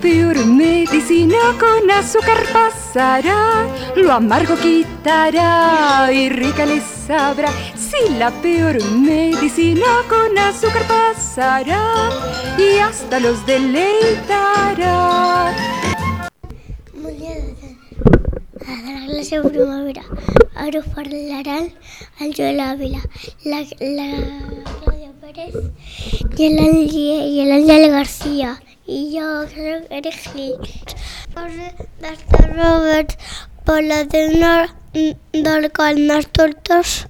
peor medicina con azúcar pasará, lo amargo quitará y rica les sabrá. Si la peor medicina con azúcar pasará y hasta los deleitará. A la clase de primavera, ara us parlaran el Joel Ávila, la, la Claudia Pérez i l'Àngel i l'Àngel Garcia. I jo soc Eric Gil. D'estar Robert Paladina del Calnas Tortes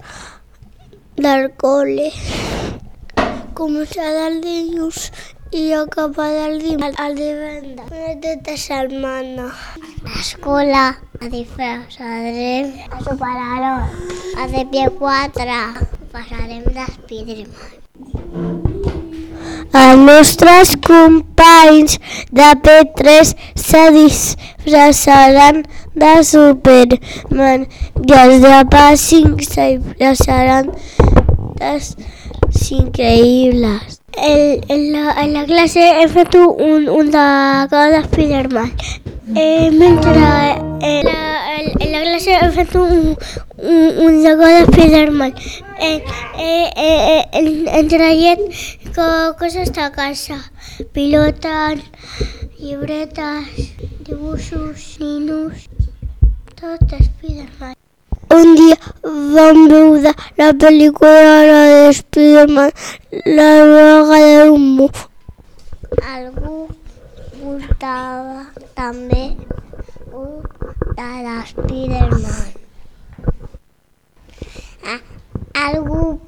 del cole. Començar el dilluns i acabar el dimarts al divendres. Una tota setmana. A l'escola, a disfressarem, a superar a de pie 4. Passarem d'Spiderman. Els nostres companys de P3 se disfressaran de Superman i els de P5 se disfressaran increïbles. El, en, la, en la classe hem fet un, un de cada Spiderman. Eh, mentre eh, la, en, la classe hem fet un, un, un de cada Spiderman. Eh, eh, eh, eh, hem traient co, coses de casa. Pilotes, llibretes, dibuixos, ninos, tot Spiderman. Un dia vam veure la pel·lícula de Spiderman, la vaga de humo. Algú portava també un de l'Spiderman. Algú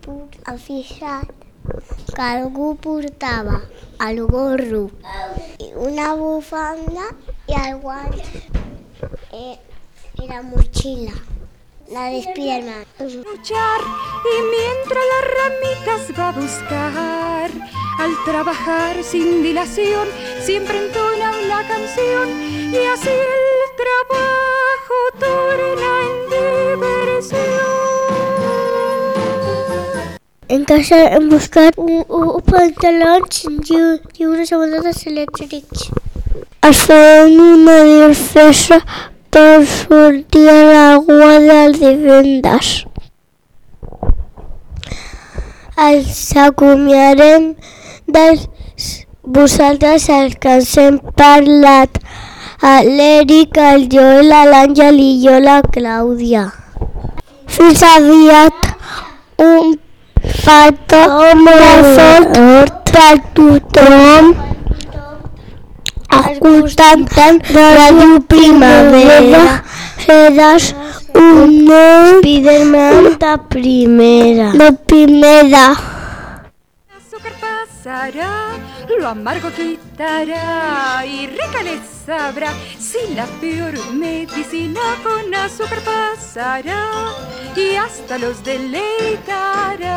ha fixat que algú portava el gorro una bufanda i el guant eh, i la motxilla. La de Spiderman. luchar y mientras las ramitas va a buscar al trabajar sin dilación siempre entona una canción y así el trabajo En casa hem buscat un, un pantalons i, i unes sabatetes elèctrics. Es feien una disfressa per sortir a l'aigua del divendres. Els acomiadem dels vosaltres els que ens hem parlat. L'Eric, el Joel, l'Àngel i jo, la Clàudia. Fins aviat. Un fată, present, tuturor. Ascultăm Radio Primavera, serás un Spiderman da primera. Da primera lo amargo quitará y rica les sabrá. Si la peor medicina con azúcar pasará y hasta los deleitará.